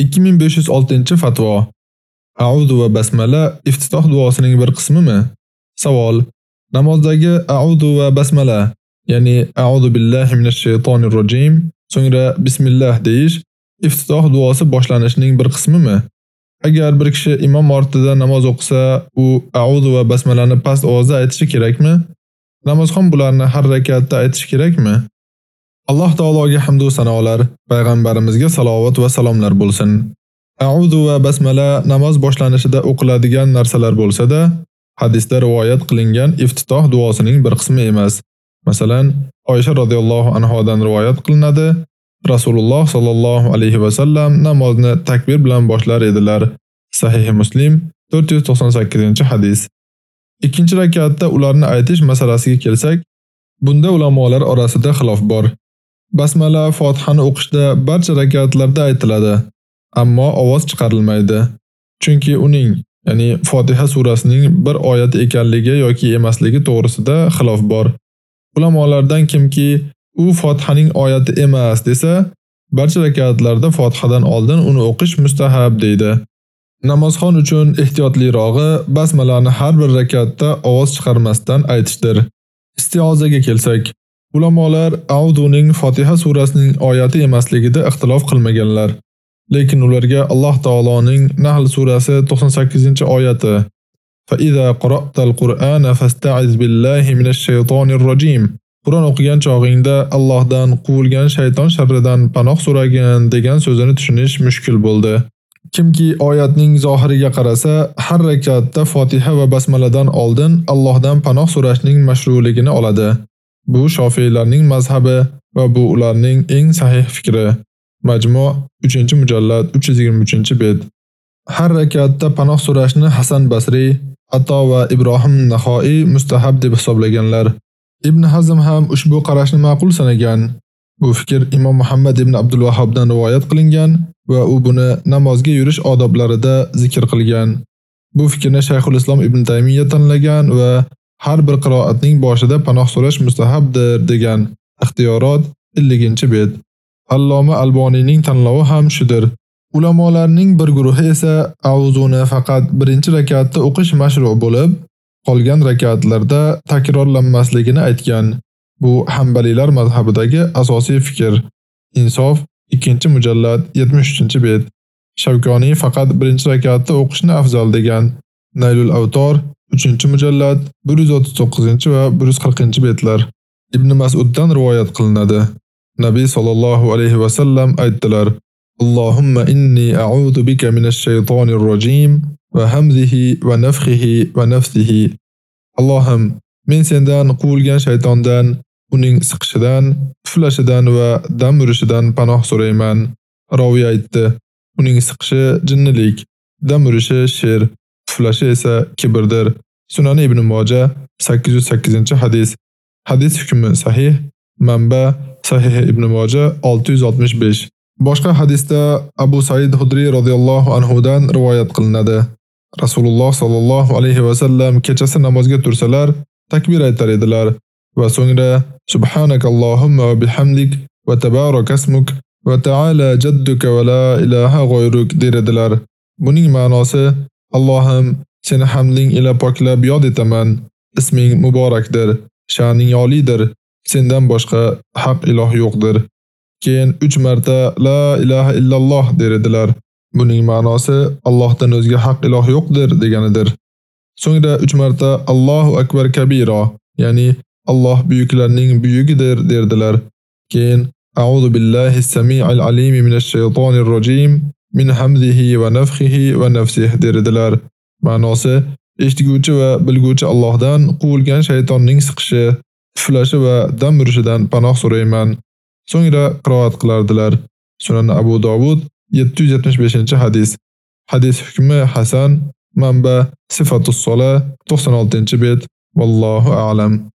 2506-fatvo. A'udhu va basmala iftitoh duosining bir qismimi? Savol: Namozdagi a'udhu va basmala, ya'ni a'udhu billahi minash shaytonir rojim, so'ngra bismillah deyish iftitoh duosi boshlanishining bir qismimi? Agar bir kishi imom ortida namoz o'qisa, u a'udhu va basmalani past ovozda aytishi kerakmi? Namozxon bularni har rakatda aytishi kerakmi? Alloh taologa hamd va sanolar, payg'ambarimizga salovat va salomlar bo'lsin. A'udhu va basmala namoz boshlanishida o'qiladigan narsalar bo'lsa-da, hadisda rivoyat qilingan iftitoh duosining bir qismi emas. Masalan, Oysha radhiyallohu anhodan rivoyat qilinadi, Rasululloh sallallohu alayhi va sallam namozni takbir bilan boshlar edilar. Sahih Muslim 498-hadis. Ikkinchi rakatda ularni aytish masalasiga kelsak, bunda ulamolar orasida xilof bor. Basmala Fotihani o'qishda barcha rakatlarda aytiladi, ammo ovoz chiqarilmaydi. Chunki uning, ya'ni Fotiha surasining bir oyat ekanligi yoki emasligi to'g'risida xilof bor. Ulamolardan kimki u Fotihaning oyati emas desa, barcha rakatlarda Fotihadan oldin uni o'qish mustahab deydi. Namozxon uchun ehtiyotlirog'i basmalani har bir rakatda ovoz chiqarmasdan aytishdir. Istiozaga kelsak, Ulamolar Auduning Fotiha surasining oyati emasligida ixtilof qilmaganlar. Lekin ularga Alloh taoloning Nahl surasi 98-oyati Fa iza qara'tal Qur'ana fasta'iz billahi minash shaytonir rojim. Qur'on o'qigan chog'ingda Allohdan quvilgan shayton sharridan panoh so'ragin degan so'zini tushunish mushkul bo'ldi. Kimki oyatning zohiriga qarasa, har rakatda Fotiha va basmaladan oldin Allohdan panoh so'rashning mashru'ligini oladi. Bu Shofiylarning mazhabi va bu ularning eng sahih fikri. Majmu' 3-mujallad 323-bet. Har rakatda panoh so'rashni Hasan Basri, Ato va Ibrohim Nahoi mustahab deb hisoblaganlar. Ibn Hazm ham ushbu qarashni ma'qul sanagan. Bu fikr Imom Muhammad ibn Abdul Vahobdan rivoyat qilingan va u buni namozga yurish odoblarida zikr qilgan. Bu fikrni Shayxul Islom ibn Taymiyya tanlagan va har bir qiroatning boshida panoh so'rash mustahabdir degan ixtiyorot 50-bet. Alloma Alboniyning tanlovi ham shudir. Ulamolarning bir guruhi esa auzuni faqat birinchi rakatda o'qish mashru' bo'lib, qolgan rakatlarda takrorlanmasligini aytgan. Bu Hanbalilar mazhabidagi asosiy fikr. Insof 2-mujallad 73-bet. Shavkoniy faqat birinchi rakatda o'qishni afzal degan. Naylul Avtor 3-mujallad 139 va 140-betlar. Ibn Mas'uddan rivoyat qilinadi. Nabiy sallallohu alayhi va sallam aytdilar: Allohumma inni a'udhu bika minash shaytonir rojim va hamzihi va nafxihi va nafsihi. Allohim, men sendan quvilgan shaytondan, uning siqishidan, puflashidan va dam urishidan panoh so'rayman. Rawi aytdi: Uning siqishi jinnilik, dam urishi sher, puflashi esa kibrdir. Sunan ibn Moja 808-hadis. Hadis hukmi sahih. Manba Sahih ibn Moja 665. Boshqa hadisda Abu Said Hudri radhiyallohu anhu dan rivoyat qilinadi. Rasululloh sallallohu alayhi va sallam kechasi namozga tursalar, takbir aytar edilar va so'ngra subhanakallohumma va bihamdik va tabarakasmuk va ta'ala jadduka va la ilaha g'oyruk der edilar. Buning ma'nosi Allohim Seni hamding ila poklab yod etaman. Isming muborakdir, sha'ning olidir. Sendan boshqa haq iloh yo'qdir. Keyin 3 marta la ilaha illalloh derdilar. Buning ma'nosi Allohdan o'zga haq iloh yo'qdir deganidir. So'ngra 3 marta Allohu akbar kabira, ya'ni Alloh buyuklarning buyugidir derdilar. Keyin A'udhu billahi as-sami'il alim minash shaytonir rojim min hamzihi va nafhihi va nafsihi derdilar. Ma'nosi eshitguvchi va bilguvchi Allohdan quvilgan shaytonning siqishi, tuflashi va dam urishidan panoh so'rayman. So'ngra qiroat qilardilar. Sunan Abu Dovud 775-hadis. Hadis hukmi hasan, manba Sifatus sola 96-bet. Vallohu a'lam.